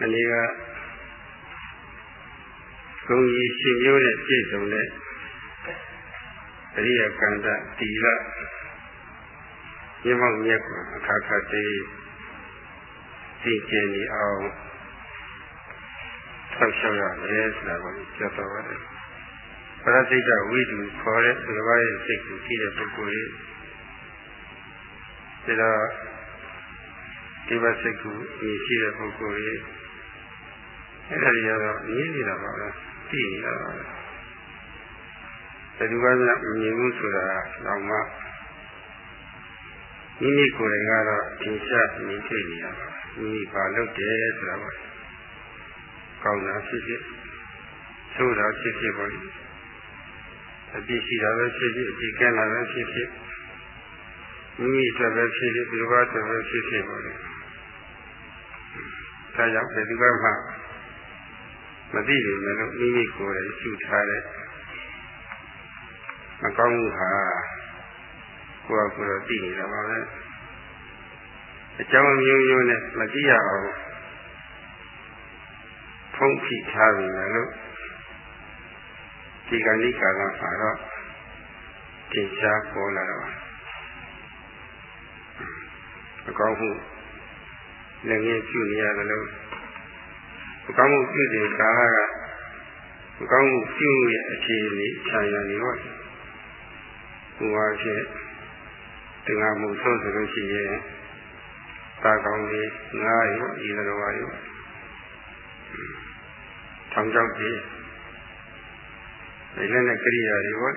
မနေ့ကဂုံကြီးရှင်မျိုးနဲ့ပြည့်စုံတဲ့အရိယကန္တတီလမြေမောက်မြက်ကိုအခါခါသေးသိကျင်နေအောင်ဆောက်ရှောက်ရတယ်ဆိုတာကိုပြောတော့ပါတယ်ပရသိတဝိတုခေါ်တဲ့ဒီဘာရဲ့စိတ်ကိုရှိတဲ့ပုဂ္ဂိုလ်ကြီးဒါတော့ဒီဘစိတ်ကိုရှိတဲ့ပုဂ္ဂိုလ်ကြီး အဲ့ဒါကြီးကတော့မြင်နေတာပါပဲသိနေတာပါပဲဘယ်သူကမှမမြင်ဘူးဆိုတာတော့မှမိမိကိုယ်တိုင်ကတော့သင်ရှားမြင်တွေ့နေရပါမိမိဘာလုပ်တယ်ဆိုတာပါကောင်းတာဖြစ်ဖြစ်ဆိုးတာဖြစ်ဖြစ်ပါလိမ့်အပြစ်ရှိတာပဲဖြစ်ဖြစ်အပြစ်ကဲလာပဲဖြစ်ဖြစ်မိမိအတွက်ပဲဖြစ်ဖြစ်ဒီလိုပါအတွက်ပဲဖြစ်ဖြစ်ပါလိမ့်ဒါကြောင့်ဘယ်သူကမှ မသိဘူးလည်းမိမိကိုယ်တိုင်ရှုထားတဲ့မကောင်းမှုဟာကိုယ်ကကိုယ်တော့သိနေတာပါပဲအကြောင်းမျိုးမျိုးနဲ့မသိရအောင်ဖုံးဖိထားပြီလို့ဒီကဏိကာလမှာတော့သင်ရှားပေါ်လာတော့အကောင်းမှုလည်းငယ်ပြုနေရတယ်လို့ မကောင်းမှုပြုတဲ့ကာလကမကောင်းမှုပြုရဲ့အခြေအနေခြံရနေတော့ဘုရားဖြစ်တရားမှုဆုံးဆိုလို့ရှိရင်တာကောင်းလေးငားရောဤတော်ပါရောထောင်ချောက်ကြီးဒီလည်းနဲ့ကရိယာတွေဟော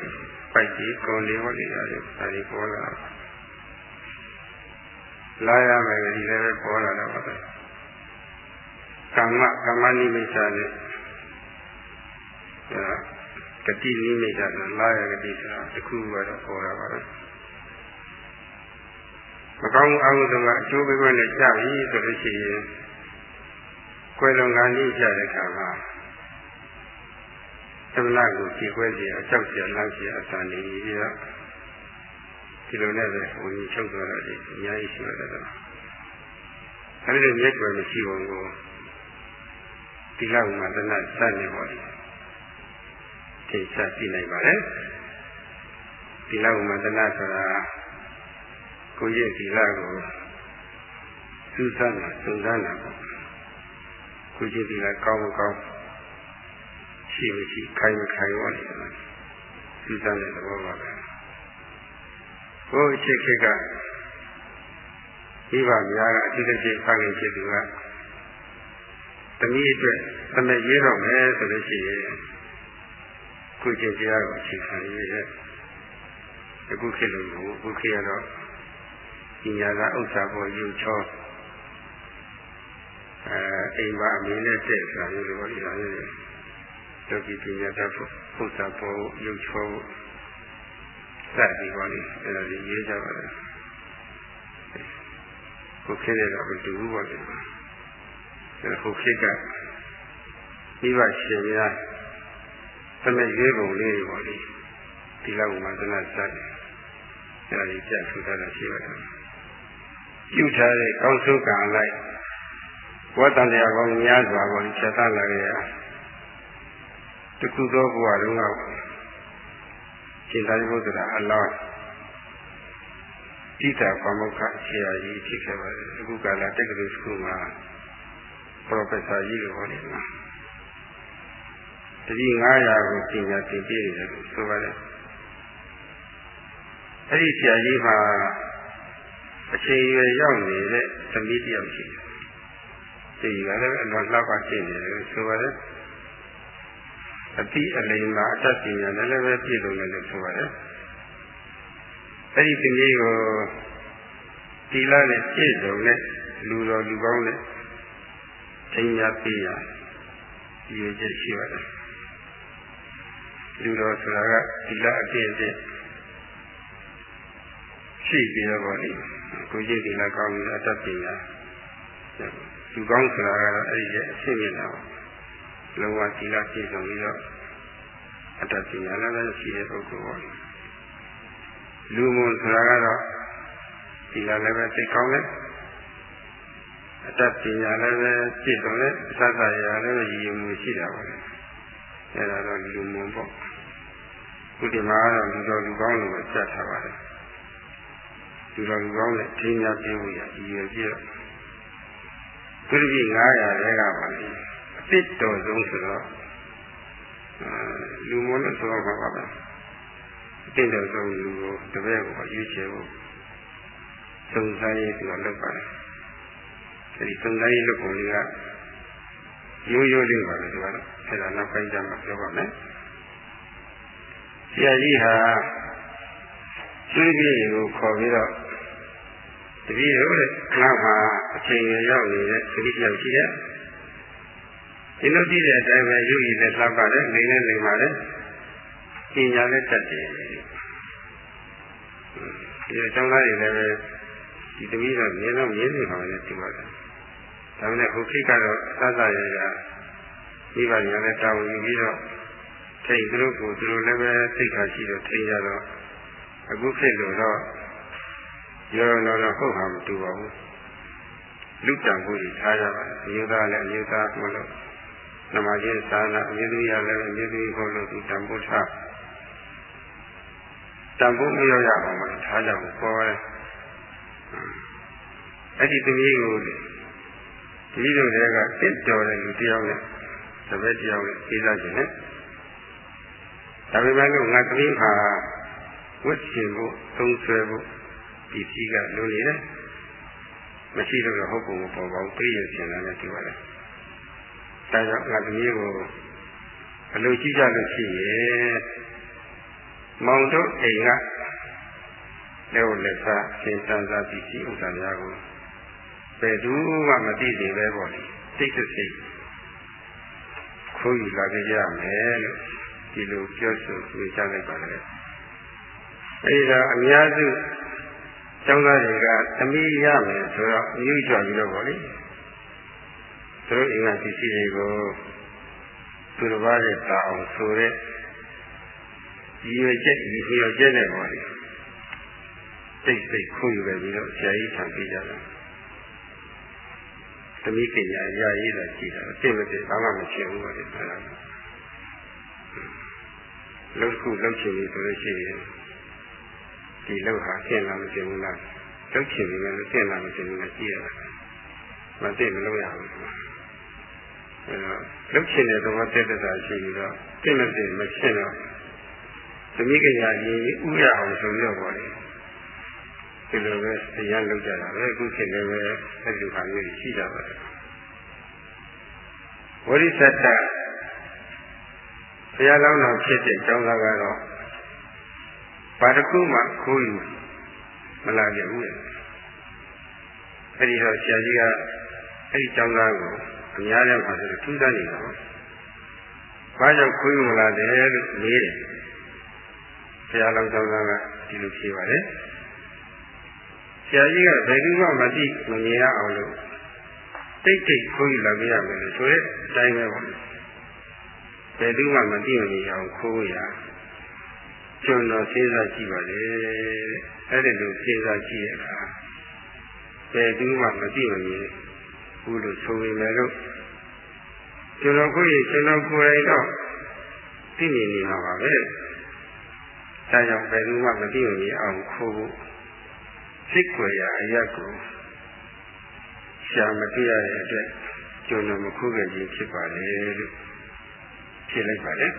ပိုက်ကြီးကောင်းလေးဟောနေတာတွေဒါတွေပေါ်လာလာရမယ်ဒီလည်းပဲပေါ်လာတော့ပါပဲ ကာမကာမနိမိတ်စာနဲ့အဲဂတိနိမိတ်စာနဲ့လာရဂတိဆိုတာတစ်ခုကတော့ပေါ်လာပါပဲမကောင်းအမှုတွေကအကျိုးပေးခွင့်နဲ့ကြပြီဆိုလို့ရှိရင်ကွယ်လွန်ကံကြီးကြတဲ့အခါမှာသမဏကိုကြည်ခွဲစီအကြောက်စီအလားစီအတန်နေပြီးတော့ဒီလိုနဲ့ပဲဝิญချုပ်သွားတာဒီအများကြီးရှိရတယ်တော့အဲဒီလိုမြတ်ွယ်မရှိဘုံကို ဒီလောက်မှသနာစနေပါလိမ့်သိချကြည့်နိုင်ပါလေဒီလောက်မှသနာဆိုတာကိုယ့်ရဲ့ဒီလကိုစူးစမ်းတာစူးစမ်းတာပေါ့ကိုယ့်ရဲ့ဒီလကောင်းမကောင်းရှိမရှိခိုင်မခိုင်ရောလေစူးစမ်းတဲ့သဘောပါပဲဘုရားရှိခေကဒီပါများကအတိတ်ကျဖခင်ဖြစ်သူက တနည်းအတွက်သမက်ရေးတော့မယ်ဆိုလို့ရှိရင်ကိုကျင့်တရားကိုအခြေခံရတဲ့အခုခေတ်လိုအခုခေတ်ကတော့ပညာကဥစ္စာပေါ်ယူချောအဲအိမ်ပါအမင်းနဲ့တဲ့ဆိုတာမျိုးလိုပေါ့ဒီလိုမျိုးယောဂီပညာတတ်ဖို့ဥစ္စာပေါ်ယူချောစသည်ပါလိအဲ့ဒါကြီးရေးကြပါလားကိုခေတ်ရတော့မတူဘူးပေါ့ဒီအဲ ဟိုခေတ်ကမိဘရှင်များသမက်ရွေးပုံလေးတွေပေါ့လေဒီလောက်မှသနာစတယ်အဲဒါကြီးကြက်ထူထားတာရှိပါတယ်ပြုထားတဲ့ကောင်းဆုံးကံလိုက်ဝတ္တန်တရားကောင်းများစွာကိုချက်သလာခဲ့ရတခုသောဘဝတုန်းကရှင်သာရိပုတ္တရာအလောင်းတိတာပမုခဆရာကြီးဖြစ်ခဲ့ပါတယ်အခုကလာတက္ကသိုလ်စကူမှာ ပရိုဖက်ဆာကြီးလိုဟောနေမှာတတိ900ကိုပညာသင်ပြနေတယ်လို့ဆိုပါတယ်အဲ့ဒီဆရာကြီးမှာအချိန်ရွယ်ရောက်နေတဲ့သမီးတယောက်ရှိတယ်။ဒီကလည်းအလွန်လှပရှိနေတယ်ဆိုပါတယ်။အတိအလိမ်မှာအတတ်ပညာနဲ့လည်းပဲပြည့်စုံတယ်လို့ဆိုပါတယ်။အဲ့ဒီသမီးကိုတီလာနဲ့ပြည့်စုံတဲ့လူတော်လူကောင်းနဲ့ ထိညာပေးရရည်ချက်ရှိပါတယ်။လူတော်ဆိုတာကတီလာအပြည့်အပြည့်ရှိပြီးတော့လေကိုကြီးဒီလောက်ကောင်းပြီးအတတ်ပညာလူကောင်းဆိုတာကတော့အဲ့ဒီရဲ့အဖြစ်မြင်တာပါလုံးဝသီလပြည့်စုံပြီးတော့အတ္တပညာလည်းရှိတဲ့ပုဂ္ဂိုလ်ပေါ့လူမွန်ဆိုတာကတော့သီလလည်းပဲသိကောင်းတယ် အအတတ်ပညာလည်းပဲကြည့်တော့လေသတ်သရာလည်းပဲရည်ရည်မှုရှိတာပါလေအဲဒါတော့လူမွန်ပေါ့ခုဒီမှာတော့လူတော်လူကောင်းလို့စက်ထားပါတယ်လူတော်လူကောင်းနဲ့ထင်းများပြဖို့ရရည်ရည်ပြည့်သူတပိ900တဲကပါလေအစ်တော်ဆုံးဆိုတော့လူမွန်လို့ဆိုတော့ပါပါအစ်တော်ဆုံးလူကိုတပည့်ကိုရွေးချယ်ဖို့စုံစမ်းရေးသူကလုပ်ပါတယ် အဲဒီစုံစမ်းရေးလုပ်ပုံလေးကရိုးရိုးလေးပါပဲဒီကတော့အဲဒါနောက်ပိုင်းကျမှပြောပါမယ်ဆရာကြီးဟာကျွေးပြေကိုခေါ်ပြီးတော့တပည့်တို့တဲ့ငါမှာအချိန်ရရောက်နေတဲ့ခရီးရောက်ရှိတဲ့ဒီလိုကြည့်တဲ့အတိုင်းပဲရုပ်ရည်နဲ့လှပ်ပါတယ်နေနဲ့နေပါတယ်ပညာနဲ့တတ်တယ်ဒီအကြောင်းသားတွေလည်းပဲဒီတပည့်တော့မြင်တော့မြင်နေပါလေဒီပါတယ် ဒါပေမဲ့ဟိုခိကတော့သတ်သရရမိဘညာနဲ့တာဝန်ယူပြီးတော့ထိတ်သူတို့ကိုသူတို့လည်းပဲသိခါရှိတော့ထိရတော့အခုဖြစ်လို့တော့ရောရောတော့ဟုတ်ဟာမတူပါဘူးလူတံကိုကြီးထားကြပါအယုသားလည်းအယုသားမလို့နမချင်းသာနာအယုသူရလည်းအယုသူဟုတ်လို့သူတံပိုးထားတံပိုးမရောရအောင်မထားကြဘူးပေါ်တယ်အဲ့ဒီသမီးကို ဒီလိုတွေကတစ်တော်တဲ့လူတယောက်နဲ့တပည့်တယောက်နဲ့ပြီးသားခြင်းနဲ့ဒါပေမဲ့လို့ငါသမီးဟာဝတ်ချင်ဖို့သုံးဆွဲဖို့ဒီစည်းကလိုနေတယ်မရှိတော့ဟုတ်ပုံမပေါ်ပါဘူးပြည့်ရခြင်းလည်းဒီပါလေဒါကြောင့်ငါသမီးကိုအလိုရှိကြလို့ရှိရဲ့မောင်တို့အိမ်ကလက်ဝလက်စားသင်္တန်စာပစ္စည်းဥစ္စာများကို ဘယ်သူမှမသိသေးပဲပေါ့လေစိတ်စိတ်ခိုးယူလာကြရမယ်လို့ဒီလိုပြောဆိုပြချလိုက်ပါလေအဲဒီတော့အများစုကျောင်းသားတွေကသမီးရမယ်ဆိုတော့အယူကြပြီးတော့ပေါ့လေသူတို့အင်္ဂါပစ္စည်းတွေကိုသူတစ်ပါးနဲ့တာအောင်ဆိုတဲ့ဒီရွယ်ချက်ဒီရွယ်ချက်နဲ့ပေါ့လေစိတ်စိတ်ခိုးယူခဲ့ပြီးတော့ဆရာကြီးထံပြကြတယ် သမီးပညာရရေးတာရှိတာသိမသိဘာမှမဖြစ်ဘူးပါလေအဲ့ဒါလောက်ခုလောက်ချင်ပြီဆိုလို့ရှိရင်ဒီလောက်ဟာရှင်းလာမရှင်းဘူးလားလောက်ချင်ပြီလည်းရှင်းလာမရှင်းဘူးလားကြည့်ရတာမသိမလို့ရဘူးအဲ့တော့လောက်ချင်တဲ့သဘောတက်တဲ့တာရှိပြီးတော့သိမသိမရှင်းတော့သမီးကညာရေးဥရအောင်ဆိုပြီးတော့ပါလေ ဒီလိုပဲတရားလုပ်ကြတာပဲအခုဖြစ်နေပဲအဲ့ဒီဟာမျိုးရှိကြပါတယ်ဝိရိသတ္တဘုရားလောင်းတော်ဖြစ်တဲ့ကျောင်းသားကတော့ဘာတစ်ခုမှခိုးယူမလာကြဘူးအဲ့ဒီတော့ဆရာကြီးကအဲ့ဒီကျောင်းသားကိုအများနဲ့ပါဆိုထူးဆန်းနေတာပေါ့ဘာကြောင့်ခိုးယူမလာတယ်လို့မေးတယ်ဘုရားလောင်းကျောင်းသားကဒီလိုဖြေပါတယ် ဆရာကြီးကဘယ်သူမှမသိမမြင်ရအောင်လို့တိတ်တိတ်ခိုးယူလာပြရမယ်လို့ဆိုရဲအတိုင်းပဲပေါ့ဘယ်သူမှမသိမမြင်အောင်ခိုးရကျွန်တော်စဉ်းစားကြည့်ပါလေအဲ့ဒီလိုစဉ်းစားကြည့်ရတာဘယ်သူမှမသိမမြင်ဘူးလို့ဆိုပေမဲ့လို့ကျွန်တော်ကိုယ်ရင်ကျွန်တော်ကိုယ်တိုင်တော့သိမြင်နေမှာပါပဲဒါကြောင့်ဘယ်သူမှမသိမမြင်အောင်ခိုးဖို့ စိတ်ွယ်ရာအရက်ကိုရှာမသိရတဲ့အတွက်ကျွန်တော်မခုခဲ့ခြင်းဖြစ်ပါလေလို့ဖြေလိုက်ပါလေ။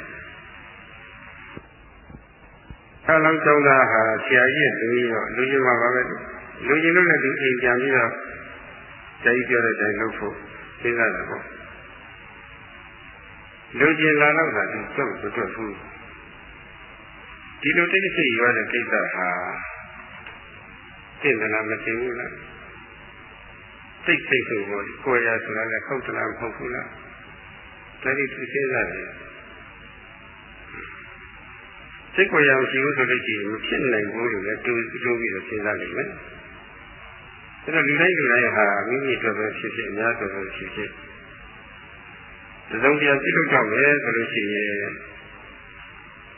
အဲလောင်းကျောင်းသားဟာဆရာကြီးရဲ့သမီးတော့လူချင်းမှာပါပဲ။လူချင်းလို့လည်းဒီအိမ်ပြန်ပြီးတော့ဆရာကြီးပြောတဲ့အတိုင်းလုပ်ဖို့စဉ်းစားတယ်ပေါ့။လူချင်းလာတော့သာသူကြောက်ကြွဘူး။ဒီလိုတိတ်ဆိတ်ရွာတဲ့ကိစ္စဟာ သိမလားမသိဘူးလားစိတ်စိတ်ဆိုတော့ကိုယ်ရဆိုတာလည်းဟုတ်သလားမဟုတ်ဘူးလားဒါဒီသူစဉ်းစားတယ်စိတ်ကိုယ်ရမရှိဘူးဆိုလို့ရှိရင်မဖြစ်နိုင်ဘူးလို့လည်းတူတူပြီးတော့စဉ်းစားနိုင်မယ်အဲ့တော့လူတိုင်းလူတိုင်းဟာမိမိအတွက်ပဲဖြစ်ဖြစ်အများအတွက်ပဲဖြစ်ဖြစ်သစုံတရားပြုလုပ်တော့မယ်ဆိုလို့ရှိရင်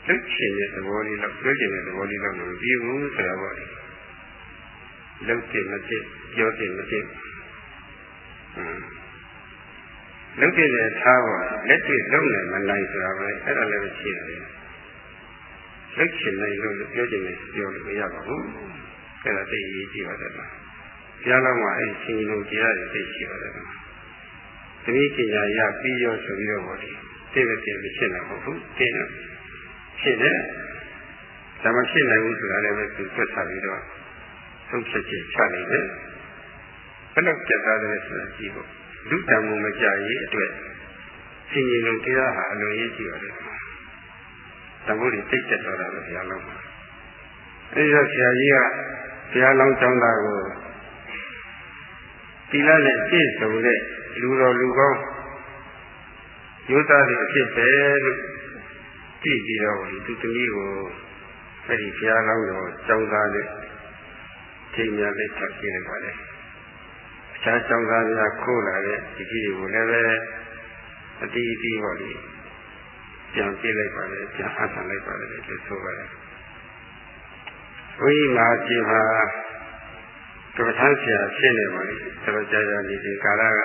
လုတ်ချင်တဲ့သဘောလေးတော့ပြောချင်တဲ့သဘောလေးတော့မပြီးဘူးဆိုတော့ပေါ့ လေလုံးတင်မဖြစ်ပြောတင်မဖြစ်လုတ်တဲ့ထားပါလက်တွေ့လုံးနိုင်မနိုင်ဆိုတာပဲအဲ့ဒါလည်းရှိတယ်လုတ်ချင်နိုင်လို့ပြောချင်တယ်ပြောလို့မရပါဘူးအဲ့ဒါသိရေးကြည့်ပါတယ်ဘုရားလုံးမှာအဲ့ရှင်ကြီးလုံးတရားတွေသိရှိပါတယ်တတိပညာရပြီးရောဆိုပြီးတော့ဟောဒီသိမသိမဖြစ်နိုင်ဘူးသိတယ်ဖြစ်တယ်ဒါမှဖြစ်နိုင်ဘူးဆိုတာလည်းပဲသူသွတ်ထားပြီးတော့ ဆုံးဖြတ်ချက်ချနိုင်တယ်ဘယ်လောက်ကြက်သားတယ်ဆိုတာကြည့်ဖို့လူတံမှုမကြရေးအတွက်ရှင်ကြီးလုံးတရားဟာအလိုရေးကြည့်ရတယ်တံမိုးတွေတိတ်ကျက်သွားတာပဲဘုရားလုံးမှာအဲဒီတော့ဆရာကြီးကဘုရားလုံးကျောင်းသားကိုတိလနဲ့ပြည့်စုံတဲ့လူတော်လူကောင်းယောသားတွေအဖြစ်ပဲလို့ကြည့်ပြီးတော့သူသမီးကိုအဲဒီဘုရားလုံးတော်ကျောင်းသားနဲ့ ချိန်များလေးဆက်ပြလိုက်ပါလေအခြားကျောင်းသားများခိုးလာတဲ့ဒီကြီးကိုလည်းပဲအတီးအတီးဟောဒီပြန်ပြလိုက်ပါလေပြန်အဆန်လိုက်ပါလေလို့ဆိုပါတယ်ဝိမာစီမှာကပ္ပထဆရာဖြစ်နေပါလိမ့်တော်ကြာကြာဒီဒီကာလက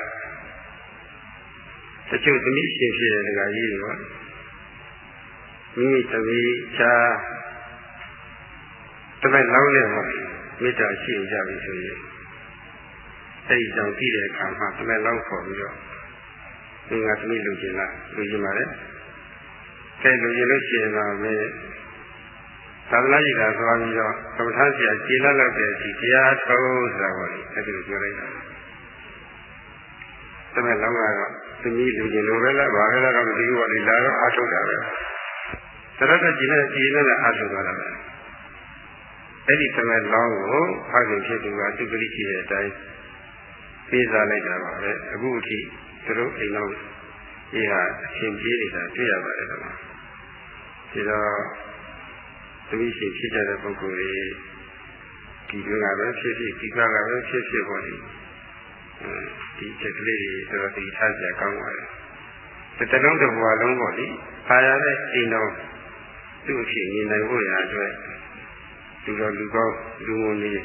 တချို့သမီးရှင်ဖြစ်တဲ့ဒကာကြီးတွေပါမိမိသမီးချာတမက်လောင်းနေပါ မေတ္တာရှိကြပြီဆိုရင်အဲ့ဒီကြောင့်ကြည့်တဲ့အခါမှာတမက်လောင်းခေါ်ပြီးတော့သင်္ဃသမီးလူကျင်လားလူကျင်ပါလေကဲလူကျင်လို့ရှိရင်တော့မေသာသနာ့ကြီးကသွားပြီးတော့ကမ္ဘာဆရာကျေနပ်လောက်တဲ့အထိတရားထုံးဆိုတာကိုအဲ့ဒီလိုပြောလိုက်တာတမက်လောင်းကတော့သမီးလူကျင်လိုပဲလားဘာပဲလားတော့မသိဘူးပေါ့လေလာတော့အားထုတ်တာပဲသရတ္တကြီးနဲ့ကြည်နဲ့အားထုတ်သွားတာပဲ အဲ့ဒီသမက်လောင်းကိုဖခင်ဖြစ်သူကသူပရိရှိတဲ့အတိုင်းပေးစားလိုက်တာပါပဲအခုအထိသူတို့အိမ်တော်ဒီဟာအရှင်ပြေးနေတာတွေ့ရပါတယ်ကွာဒီတော့သမီးရှင်ဖြစ်ကြတဲ့ပုဂ္ဂိုလ်တွေဒီလိုကပဲဖြစ်ဖြစ်ဒီကကပဲဖြစ်ဖြစ်ပေါ့လေဒီချက်ကလေးတွေတော်တော်တည်ထားကြကောင်းပါတယ်တစ်တလုံးတစ်ဘဝလုံးပေါ့လေခါရတဲ့အိမ်တော်သူ့အဖြစ်နေနိုင်ဖို့ရာအတွက် လူတော်လူကောင်းလူငုံလေး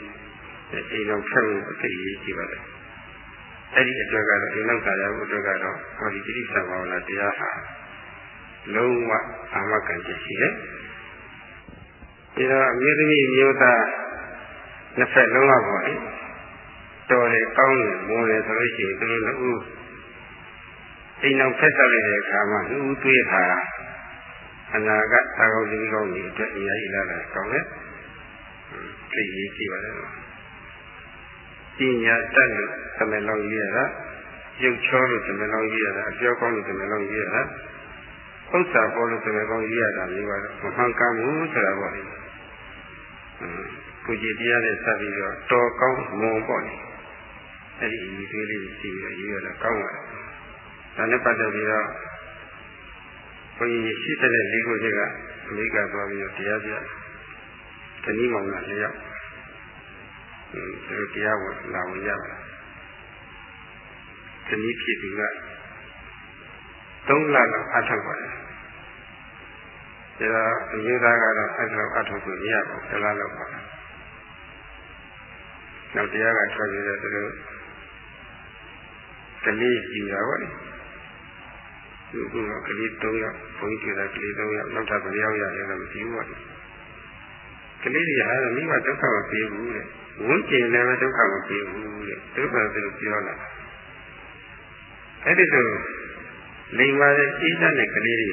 အိမ်တော်ဖြတ်ဖို့အသိရေးကြည့်ပါတယ်အဲ့ဒီအတွက်ကတော့အိမ်တော်ကာရဖို့အတွက်ကတော့ဟောဒီတိရိစ္ဆာန်ဘာဝနာတရားဟာလုံးဝအာမခံချက်ရှိတယ်ဒီတော့အမျိုးသမီးမျိုးသားနှစ်ဖက်လုံးဝပေါ့လေတော်တယ်ကောင်းတယ်မွန်တယ်ဆိုလို့ရှိရင်သူတို့နှစ်ဦးအိမ်တော်ဖက်ဆက်လိုက်တဲ့အခါမှာနှစ်ဦးတွေ့တာအနာကသာကောင်းကြီးကောင်းကြီးအတွက်အများကြီးလာတာကောင်းတယ် သိရေးကြည့်ပါလေပညာတတ်လို့သမလောင်ကြီးရတာရုပ်ချောလို့သမလောင်ကြီးရတာအပြောကောင်းလို့သမလောင်ကြီးရတာဥစ္စာပေါ်လို့သမလောင်ကြီးရတာမျိုးကတော့မမှန်ကန်ဘူးဆိုတာပေါ့လေကိုကြည်တရားနဲ့စပ်ပြီးတော့တော်ကောင်းမွန်ပေါ့လေအဲ့ဒီအရေးလေးလေးရှိပြီးတော့ရေးရတာကောင်းပါတယ်ဒါနဲ့ပတ်သက်ပြီးတော့ဘုန်းကြီးရှိတဲ့လေးခုချက်ကအမေရိကသွားပြီးတော့တရားပြတ နည်းမောင်ကလျောက်သူတို့တရားဝင်လာဝင်ရပါတနည်းဖြစ်သူက3လလောက်အထောက်ပါတယ်ဒါအယူသားကတော့အဲ့လိုအထောက်ကိုမရပါဘူးတစ်လလောက်ပါနောက်တရားကထွက်ပြီးတော့သူတို့ကလေးယူတာပေါ့လေသူကကလေး3ယောက်ဘုန်းကြီးကကလေး3ယောက်နောက်ထပ်ဘယ်ယောက်ရလဲတော့မသိဘူးပေါ့ ကလေးတွေဟာမိဘဒုက္ခမပြေဘူးတဲ့ဝန်းကျင်လည်းဒုက္ခမပြေဘူးတဲ့ဒုက္ခသူပြောလာအဲ့ဒီလိုလိမ္မာတဲ့အိဋ္ဌနဲ့ကလေးတွေ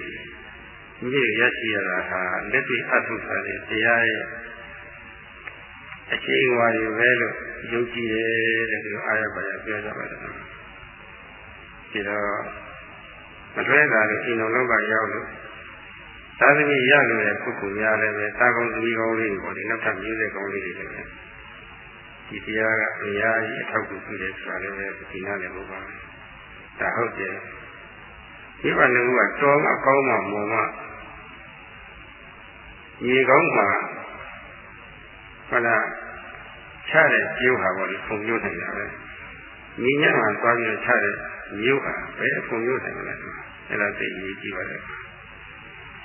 မြည့်ရရှိရတာဟာလက်တွေ့အထုထားတဲ့တရားရဲ့အချိန်ဝါရီပဲလို့ယုံကြည်တယ်တဲ့ဒီအာရပါရပြောကြပါတယ်ဒီတော့မတွဲတာလို့အိမ်တော်လောကရောက်လို့ သာသမီရလို့တဲ့ပုဂ္ဂိုလ်များလည်းပဲသာကောင်းသမီးကောင်းလေးတွေပေါ့ဒီနောက်ထပ်မျိုးဆက်ကောင်းလေးတွေလည်းဒီတရားကအများကြီးအထောက်အကူပြုတယ်ဆိုတာလည်းပဲဒီနားလည်းဟုတ်ပါဘူးဒါဟုတ်တယ်ဒီဘာလို့ကတော်မှကောင်းမှမော်မှရေကောင်းမှဟုတ်လားချတဲ့ကျိုးဟာပေါ့လေပုံမျိုးနိုင်တာပဲညီညမှာသွားပြီးတော့ချတဲ့မျိုးဟာဘယ်ပုံမျိုးနိုင်မလဲအဲ့ဒါသိရေးကြည့်ပါလေအဲ့တော့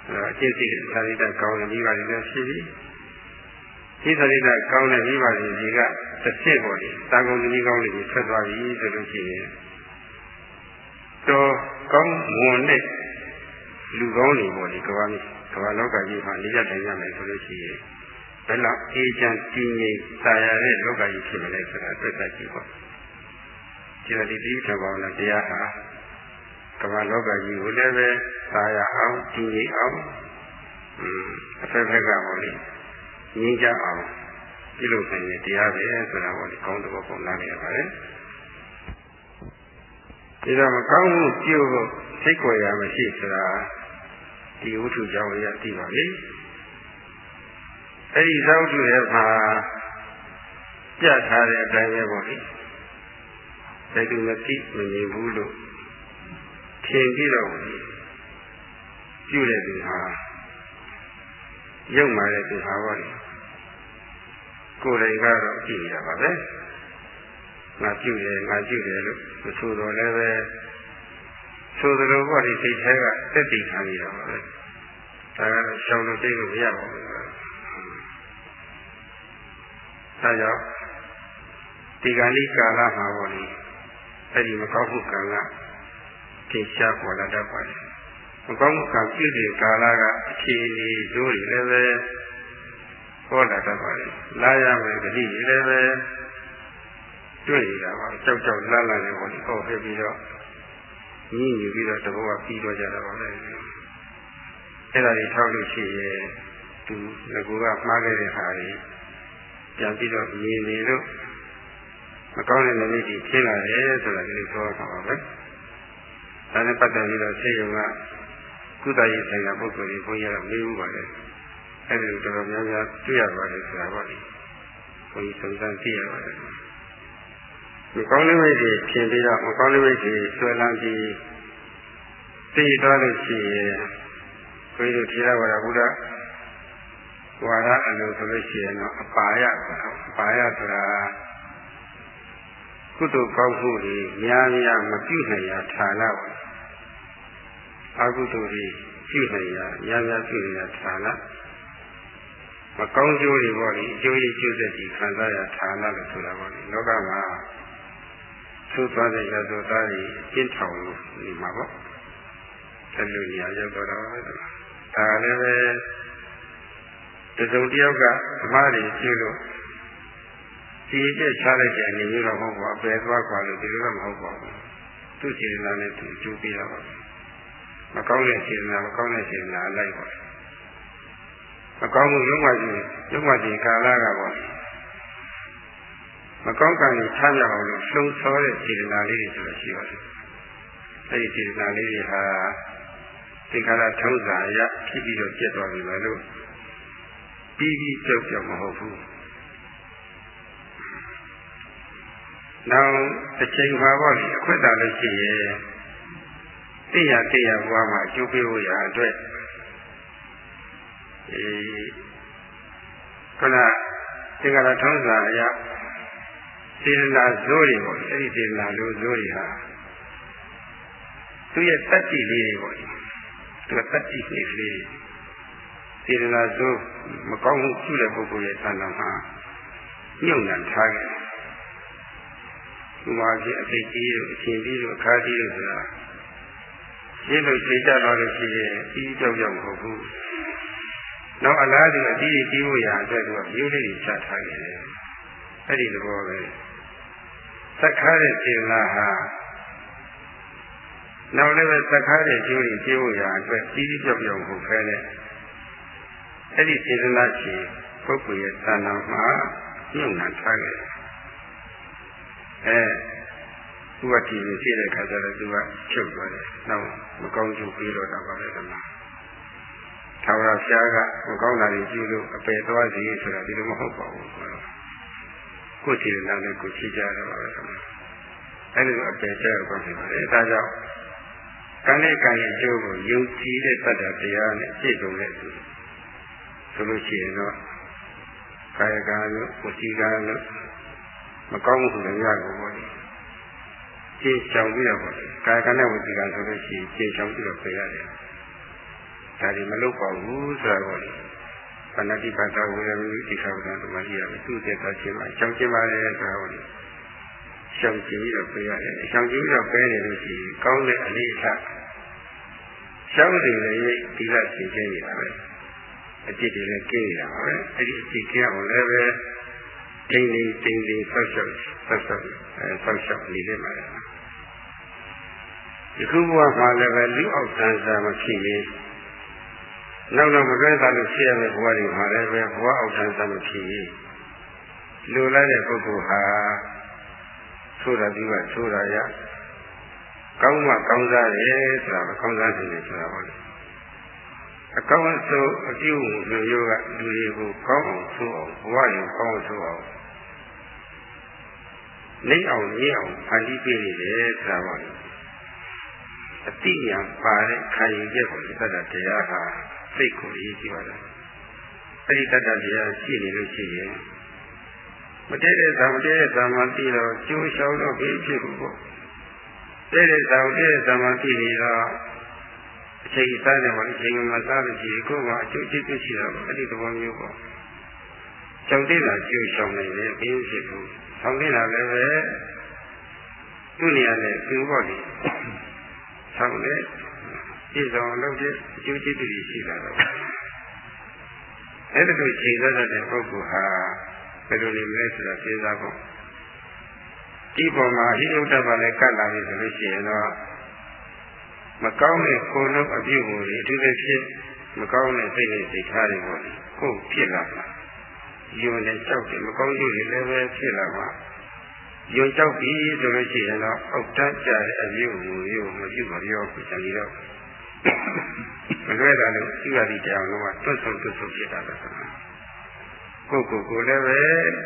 အကျင့်စိတ်သာရိတကောင်းတဲ့မိဘတွေလည်းရှိပြီဒီသာရိတကောင်းတဲ့မိဘတွေကြီးကတစ်ချက်ပေါ့လေတာကုန်သမီးကောင်းတွေထွက်သွားပြီဆိုလို့ရှိရင်တော်ကောင်းမွန်တဲ့လူကောင်းတွေပေါ့ဒီကဘာမြေကဘာလောကကြီးမှာနေရထိုင်ရမယ်ဆိုလို့ရှိရင်ဘယ်လောက်အေးချမ်းတည်ငြိမ်သာယာတဲ့လောကကြီးဖြစ်မလဲဆိုတာတွေ့တတ်ကြည့်ပေါ့ဒီလိုဒီတိထဘာဝနာတရားဟာ ကမ္ဘာလောကကြီးကိုလည်းပဲသာယာအောင်တည်ငြိမ်အောင်အဖက်ဖက်ကပေါ့လေငြင်းကြအောင်ပြုလုပ်နိုင်တဲ့တရားပဲဆိုတာပေါ့လေကောင်းတဲ့ဘောပုံနားလည်ရပါတယ်ဒီတော့မကောင်းမှုပြုဖို့စိတ်ကြွယ်ရမရှိဆိုတာဒီဝိထုကြောင့်ရသိပါလေအဲ့ဒီသောတုရဲ့မှာပြတ်ထားတဲ့အတိုင်းပဲပေါ့လေဘယ်သူမသိမမြင်ဘူးလို့ ထင်ပြီးတော့ပြုတဲ့သူဟာရုပ်မာတဲ့သူဟာပေါ့လေကိုယ်တိုင်ကတော့ကြည့်နေတာပါပဲငါပြုတယ်ငါပြုတယ်လို့မဆိုတော့လည်းပဲဆိုသလိုပေါ့ဒီစိတ်ထဲကတက်တည်ခံနေတာပါပဲဒါကတော့ရှောင်လို့သိလို့မရပါဘူးဒါကြောင့်ဒီကနေ့ကာလမှာပေါ့လေအဲ့ဒီမကောင်းမှုကံက ထင်ရှားပေါ်လာတတ်ပါတယ်မကောင်းမှုကံပြည့်တဲ့ကာလကအခြေအနေတို့တွေလည်းပဲဟောလာတတ်ပါတယ်လာရမယ်တတိလည်းပဲတွေ့ရတာပါကြောက်ကြောက်လန့်လန့်နေပေါ့လေဟောခဲ့ပြီးတော့ညှိညူပြီးတော့တဘောကပြီးတော့ကြတာပါပဲအဲ့ဒါတွေထောက်လို့ရှိရင်သူငကူကမှားခဲ့တဲ့ဟာတွေပြန်ပြီးတော့မြင်နေလို့မကောင်းတဲ့နိမိတ်ကြီးဖြစ်လာတယ်ဆိုတာဒီလိုပြောတာပါပဲ ဒါနဲ့ပတ်သက်ပြီးတော့ဆေးရုံကကုသရေးဆိုင်ရာပုဂ္ဂိုလ်တွေဘုန်းကြီးကမေးဘူးပါလေအဲ့ဒီလိုတော်တော်များများတွေ့ရပါတယ်ဆိုတာပေါ့လေဘုန်းကြီးစုံစမ်းသိရပါတယ်မကောင်းတဲ့မိတ်တွေဖြစ်ပြီးတော့မကောင်းတဲ့မိတ်တွေဆွဲလန်းပြီးသိသွားလို့ရှိရင်ဘုန်းကြီးတို့ထေရဝါဒဘုရားဝါရအလိုဆိုလို့ရှိရင်တော့အပါယအပါယဆိုတာကုသိုလ်ကောင်းမှုတွေများများမပြုနိုင်ရာဌာနပါ အကုသိုလ်တွေပြုနိုင်ရာများများပြုနိုင်ရာဌာနမကောင်းကျိုးတွေပေါ့လေအကျိုးရည်ကျိုးသက်ကြီးခံစားရဌာနလို့ဆိုတာပေါ့လေလောကမှာသို့သွားတဲ့ရသောသားတွေကျင့်ထောင်လို့နေမှာပေါ့အဲ့လိုနေရာရောက်တော့တာပဲဒါလည်းပဲတစုံတယောက်ကဓမ္မတွေကျင့်လို့ဒီကျက်ချလိုက်တဲ့အနေမျိုးတော့မဟုတ်ပါဘူးအပယ်သွားခွာလို့ဒီလိုတော့မဟုတ်ပါဘူးသူစေတနာနဲ့သူအကျိုးပေးရပါဘူး မကောင်းတဲ့စေတနာမကောင်းတဲ့စေတနာလိုက်ပါမကောင်းမှုရုံးမှကြီးရုံးမှကြီးကာလကပေါ့မကောင်းကံကိုချမ်းသာအောင်လို့လှုံ့ဆော်တဲ့စေတနာလေးတွေဆိုတာရှိပါတယ်အဲဒီစေတနာလေးတွေဟာသင်္ခါရထုံးစာအရဖြစ်ပြီးတော့ကျက်သွားပြီပဲလို့ပြီးပြီးကြောက်ကြောက်မဟုတ်ဘူးနောက်တစ်ချိန်မှာပေါ့လေအခွင့်အာဏာလို့ရှိရဲ့ တရားတရားဘွားမှာအကျိုးပေးဖို့ရာအတွက်အဲခုနသင်္ကာရထုံးစာအရစေတနာဇိုးတွေပေါ့အဲ့ဒီစေတနာလိုဇိုးတွေဟာသူရဲ့တတ္တိလေးတွေပေါ့သူကတတ္တိလေးကလေးစေတနာဇိုးမကောင်းမှုပြုတဲ့ပုဂ္ဂိုလ်ရဲ့သံဃာမှာညှို့နှံထားခဲ့ဒီမှာဖြစ်အသိကြီးတို့အရှင်ကြီးတို့အခါကြီးတို့ဆိုတာ ရှင်းလို့ရှင်းကြတော့လို့ရှိရင်ပြီးကြောက်ကြောက်မဟုတ်ဘူး။နောက်အလားတူအတီးတီးဖို့ရာအတွက်သူကမျိုးလေးတွေချထားခဲ့တယ်။အဲ့ဒီသဘောပဲ။သက်ခါတဲ့စေနာဟာနောက်လည်းပဲသက်ခါတဲ့ကျိုးကြီးပြေဖို့ရာအတွက်ပြီးကြောက်ကြောက်မဟုတ်ခဲနဲ့။အဲ့ဒီစေနာရှိပုဂ္ဂိုလ်ရဲ့သဏ္ဍာန်မှာညှို့နှံထားခဲ့တယ်အဲ သူကဒီလိုဖြစ်တဲ့ခါကျတော့သူကချုပ်သွားတယ်။နောက်မကောင်းကျိုးပြီးတော့တာပါပဲကမ။ထာဝရဆရာကမကောင်းတာတွေကြည့်လို့အပယ်သွားစီဆိုတာဒီလိုမဟုတ်ပါဘူးဆိုတော့ကိုယ်စီလာလည်းကိုချိကြရပါပဲကမ။အဲဒီလိုအပယ်ကျတော့ဖြစ်ပါတယ်။ဒါကြောင့်ကံနဲ့ကံရဲ့အကျိုးကိုယုံကြည်တဲ့တတ်တာတရားနဲ့ပြည့်စုံတဲ့သူဆိုလို့ရှိရင်တော့ကာယကံလို့ဝစီကံလို့မကောင်းမှုဆိုလည်းရကုန်ပါလေ ကျေချောင်ပြီးတော့ပေါ့လေကာယကံနဲ့ဝစီကံဆိုလို့ရှိရင်ကျေချောင်ပြီးတော့ပြရတယ်ဒါဒီမလုပ်ပါဘူးဆိုတာပေါ့လေပဏတိပါဒဝေရမိတိခါဝဒံတမရှိရမယ်သူ့တဲ့သားချင်းမှာချောင်ချင်းပါလေဆိုတာပေါ့လေ ရှောင်ကြည့်ပြီးတော့ပြရတယ်ရှောင်ကြည့်ပြီးတော့ပဲနေလို့ရှိရင်ကောင်းတဲ့အလေးအထားရှောင်နေလည်းဒီကရှင်းချင်းနေတာပဲအจิตတွေလည်းကျင်းနေတာပါပဲအဲ့ဒီအจิตကျအောင်လည်းပဲတင်းတင်းတင်းတင်းဆောက်ရှောက်ဆောက်ရှောက်အဲဆောက်ရှောက်နေနေပါလား ဒီခုဘဝမှာလည်းပဲလူအောက်တန်းစားမဖြစ်ရင်နောက်တော့မကဲတာလို့ဖြစ်ရမယ့်ဘဝတွေမှာလည်းပဲဘဝအောက်တန်းစားမဖြစ်ရင်လူလိုက်တဲ့ပုဂ္ဂိုလ်ဟာဆိုးတာဒီကဆိုးတာရကောင်းမှကောင်းစားတယ်ဆိုတာကောင်းစားတယ်ဆိုတာဟုတ်တယ်အကောင်းဆုံးအပြုအမူမျိုးကလူတွေကိုကောင်းအောင်ဆိုးအောင်ဘဝကိုကောင်းအောင်ဆိုးအောင်နေအောင်ရအောင်ဖန်တီးပေးနေတယ်ဆိုတာပါ အတိညာပါတဲ့ခံယူချက်ကိုသတ္တတရားဟာစိတ်ကိုအရေးကြီးပါတယ်အဲ့ဒီတတ္တတရားရှိနေလို့ရှိရင်မတည့်တဲ့သံမတည့်တဲ့သံမှသိတော့ကျိုးလျှောက်တော့ဖြစ်ဖြစ်ဘူးပေါ့တည့်တဲ့သံတည့်တဲ့သံမှသိနေတော့အချိန်စားတယ်ပေါ့အချိန်မှစားလို့ရှိရင်ကိုယ်ကအကျိုးကျေးဇူးရှိတာပေါ့အဲ့ဒီသဘောမျိုးပေါ့ကြောင့်တည့်တာကျိုးလျှောက်နေတယ်ပြင်းဖြစ်ဘူးဆောင်းနေတာလည်းပဲသူ့နေရာနဲ့သူ့ဘော်ဒီ ဆောင်းလေပြည့်စုံလုပ်တဲ့အကျိုးကျေးဇူးရှိလာတော့အဲ့ဒါလိုချိန်ရတဲ့ပုဂ္ဂိုလ်ဟာဘယ်လိုနေမလဲဆိုတာစဉ်းစားဖို့ဒီပုံမှာဟိယုတ္တပါလည်းကတ်လာပြီဆိုလို့ရှိရင်တော့မကောင်းတဲ့ကိုယ်လုံးအပြုအမူတွေအထူးသဖြင့်မကောင်းတဲ့စိတ်နဲ့စိတ်ထားတွေပေါ့ကိုယ်ဖြစ်လာမှာယုံနဲ့ကြောက်တယ်မကောင်းကျိုးတွေလည်းပဲဖြစ်လာမှာ ယုံကြောက်ပြီဆိုလို့ရှိရင်တော့အောက်တန်းကြတဲ့အပြုအမူတွေကိုမပြုမပြောဘူးကြံပြီးတော့မလွဲတာလို့ဤရသည်တရားလုံးကတွတ်ဆုံတွတ်ဆုံဖြစ်တာပဲဆိုတာကိုယ်ကိုယ်ကိုလည်းပဲ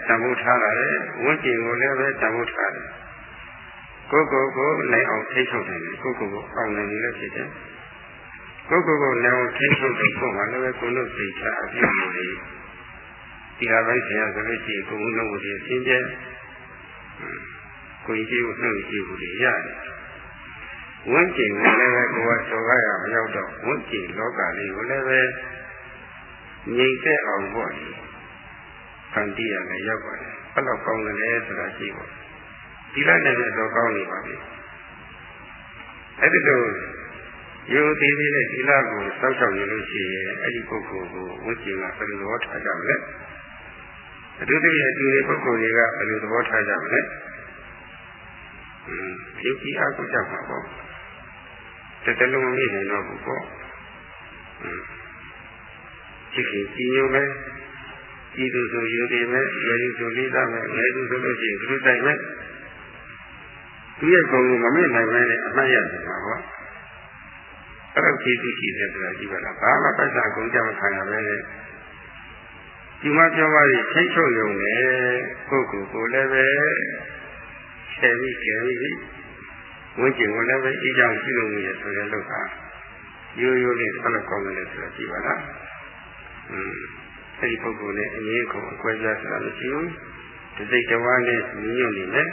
တန်ဖိုးထားရတယ်ဝိကျင်ကိုလည်းပဲတန်ဖိုးထားတယ်ကိုယ်ကိုယ်ကိုနိုင်အောင်ထိထုတ်တယ်ကိုယ်ကိုယ်ကိုအောင်နိုင်လို့ဖြစ်တယ်ကိုယ်ကိုယ်ကိုနိုင်အောင်ထိထုတ်တဲ့ပုံမှာလည်းပဲကိုယ်တို့စိတ်ချအပြည့်အစုံတွေဒီဟာပဲဆရာဆိုလို့ရှိရင်ကိုယ်လုံးကိုရှင်းပြ ကိုယ်ကြီးကိုနှုတ်ကြည့်ဖို့ရတယ်ဝိကျင်ကိုလည်းပဲကိုယ်ကဆော်ကားရမရောက်တော့ဝိကျင်လောကလေးကိုလည်းပဲငြိမ်သက်အောင်ပေါ့ဖန်တီးရမယ်ရောက်ပါတယ်ဘယ်တော့ကောင်းတယ်ဆိုတာရှိပေါ့ဒီလိုက်နဲ့တော့ကောင်းနေပါပြီအဲ့ဒီလိုယူသေးသေးနဲ့ဒီလကိုစောက်ချောက်နေလို့ရှိရင်အဲ့ဒီပုဂ္ဂိုလ်ကိုဝိကျင်ကဘယ်လိုသဘောထားကြမလဲ အတူတူရဲ့အတူတူပုဂ္ဂိုလ်တွေကဘယ်လိုသဘောထားကြမလဲအင်းပြုပြီးအကုကြမှာပေါ့တတလုံးမမြင်နိုင်တော့ဘူးပေါ့အင်းဒီကိစ္စညုံမယ်ဤသူဆိုယူတယ်မယ်ရည်သူလေးသားမယ်ရည်သူဆိုလို့ရှိရင်သူတိုင်မယ်သူရဲ့ကောင်းကိုမမေ့နိုင်ပဲနဲ့အမှန်ရတယ်ပါပေါ့အဲ့ဒါကြည့်ကြည့်တယ်ဆိုတာကြည့်ပါလားဘာမှပတ်စံကုန်ကြမခံရပဲနဲ့ ဒီမှာပြောပါရင်ထိတ်ချုပ်ရုံနဲ့ကိုယ့်ကိုယ်ကိုလည်းပဲဆယ်ပြီးကြံပြီးဝိကျင်ကိုလည်းပဲအကြောင်းရှိလို့နေရဆိုတဲ့လို့ဟာရိုးရိုးလေးဆက်လက်ကောင်းတယ်ဆိုတာကြည့်ပါလားอืมအဲဒီပုဂ္ဂိုလ်နဲ့အငြင်းခုံအကွဲပြားဆိုတာမရှိဘူးဒီစိတ်တဝါနဲ့ညီညွတ်နေတယ်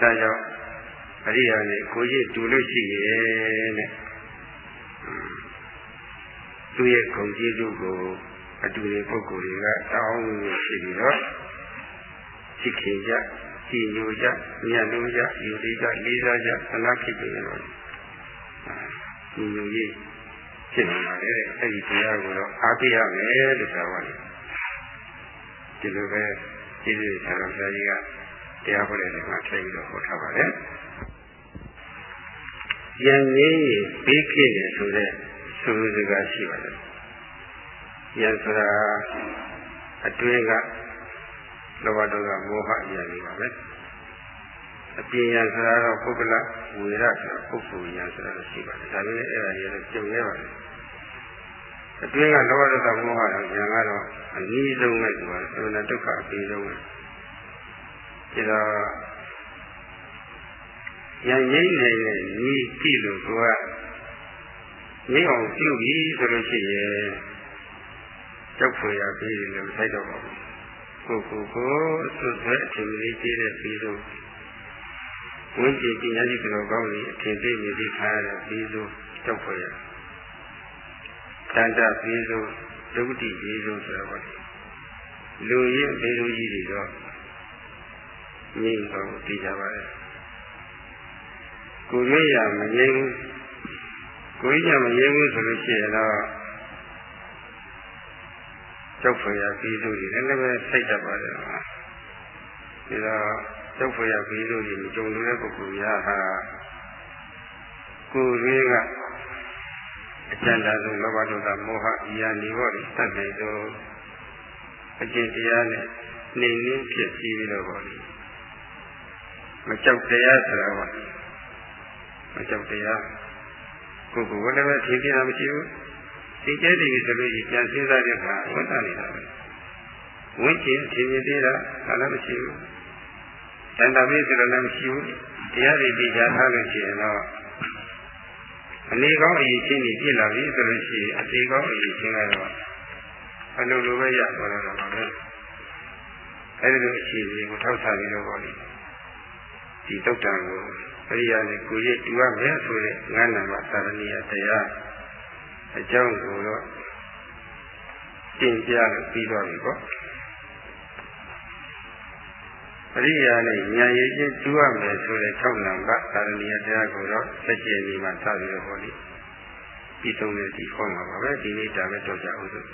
ဒါကြောင့်အရိယာနဲ့ကိုကြီးတူလို့ရှိရဲ့တဲ့သူရဲ့ဂုဏ်ကျေးဇူးကို အတူတူပုဂ္ဂိုလ်တွေကတောင်းလို့ရှိပြီးတော့ချစ်ခင်ကြကြည်ညိုကြညံ့လို့ကြယူသေးကြလေးစားကြသနာဖြစ်ကြရောညီညွတ်ရေးဖြစ်နေပါတယ်အဲ့ဒီတရားကိုတော့အားပေးရမယ်လို့ဆိုပါတယ်ဒီလိုပဲကျေးဇူးဆရာတော်ဘုရားကြီးကတရားဟောတဲ့နေရာထည့်ပြီးတော့ဟောထားပါတယ်ယံငင်းရင်ဘေးကင်းတယ်ဆိုတဲ့ဆိုလိုစကားရှိပါတယ် ယံဆိုတာအတွင်းကလောဘဒေါသမောဟအရာတွေပါပဲအပြင်ယံဆိုတာတော့ပုဂ္ဂလဝေရဆိုတာပုဂ္ဂိုလ်ယံဆိုတာရှိပါတယ်ဒါပေမဲ့အဲ့ဒါကြီးလည်းကျုံရပါတယ်အတွင်းကလောဘဒေါသမောဟတော့ဉာဏ်ကတော့အနည်းဆုံးပဲဒီမှာသုဏဒုက္ခအပြီးဆုံးပဲဒါတော့ဉာဏ်ရင်းနေတဲ့ဤကြည့်လို့ကိုကငြိအောင်ပြုပြီဆိုလို့ရှိရင် ကြောက်ဖွယ်ရပြီးလည်းမဆိုင်တော့ပါဘူးကိုကိုကိုသွတ်သွဲအထင်ကြီးကြည့်တဲ့ပြီးဆုံးဝိဉ္ဇဉ်ပညာရှိတော်ကောင်းကြီးအထင်သေးနေပြီးခါရတဲ့ပြီးဆုံးကြောက်ဖွယ်ရတန်တပြီးဆုံးဒုက္တိပြီးဆုံးဆိုတော့လူရင်းဘေလူကြီးတွေတော့ငြိမ့်တော့သိကြပါရဲ့ကိုယ်ရရမငြိမ့်ဘူးကိုယ်ရမငြိမ့်ဘူးဆိုလို့ရှိရင်တော့ ကြောက်ဖွယ်ရပြီးလို့ဒီလည်းပဲစိတ်တတ်ပါတယ်ဟာဒီတော့ကြောက်ဖွယ်ရပြီးလို့ဒီကြုံလို့တဲ့ပုဂ္ဂိုလ်များဟာကိုယ်ရင်းကအကျဉ်းသားဆုံးလောဘဒေါသမောဟဤယာနေဖို့တတ်နိုင်သောအကျင့်တရားနဲ့နေနင်းဖြစ်ပြီးပြီးတော့ပေါ့လေမကြောက်တရားဆိုတာပေါ့မကြောက်တရားကိုယ်ကလည်းပဲသိကြတာမရှိဘူး သိကျဲတယ်ဆိုလို့ရှိရင်ပြန်စဉ်းစားတဲ့အခါဝန်တာနေတာပဲဝိကျင်သင်မြင်သေးတာအဲ့ဒါမရှိဘူးတန်တာမေးဆိုတော့လည်းမရှိဘူးတရားတွေသိကြထားလို့ရှိရင်တော့အနေကောင်းအရေးချင်းကြီးပြည့်လာပြီဆိုလို့ရှိရင်အသေးကောင်းအရေးချင်းကတော့အလိုလိုပဲရသွားတော့ပါပဲအဲဒီလိုအခြေအနေကိုထောက်ထားပြီးတော့ပေါ့လေဒီတုတ်တံကိုအရိယာနဲ့ကိုရည်တူရမယ်ဆိုတဲ့ငါးနံပါတ်သာရဏီယတရား အကြောင်းကိုတော့တင်ပြလို့ပြီးသွားပြီပေါ့အရိယာနဲ့ဉာဏ်ရည်ချင်းတူရမယ်ဆိုတဲ့6နံပါတ်သာရဏီယတရားကိုတော့ဆက်ကျင်နေမှစပြီးတော့ပေါ့လေပြီးဆုံးတဲ့ဒီခေါ်မှာပါပဲဒီနေ့ဒါပဲတော့ကြအောင်စို့